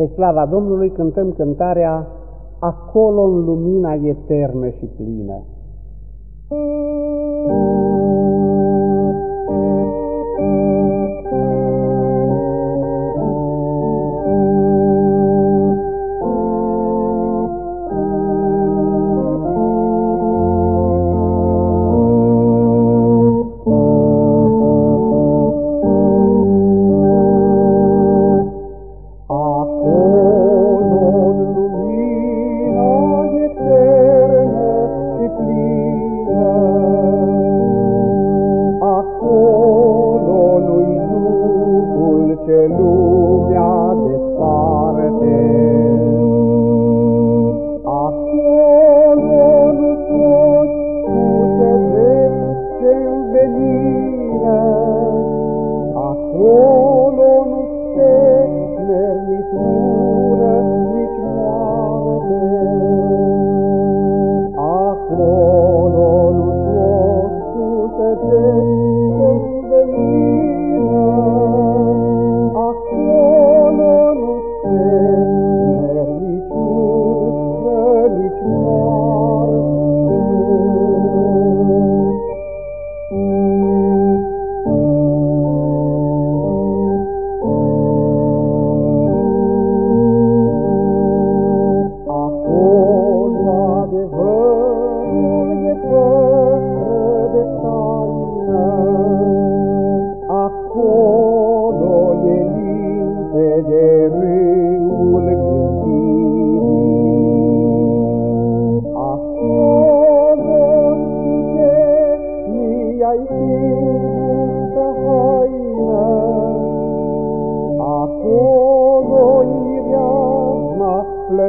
Spre slava Domnului cântăm cântarea Acolo în lumina eternă și plină. me through.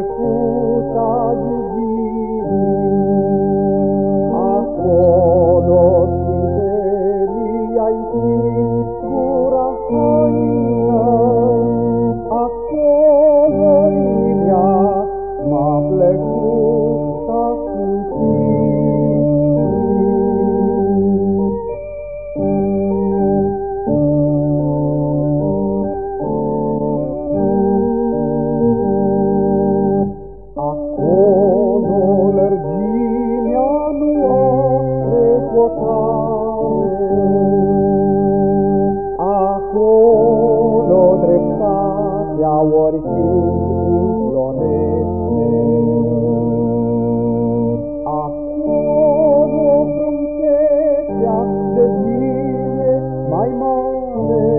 Lord oh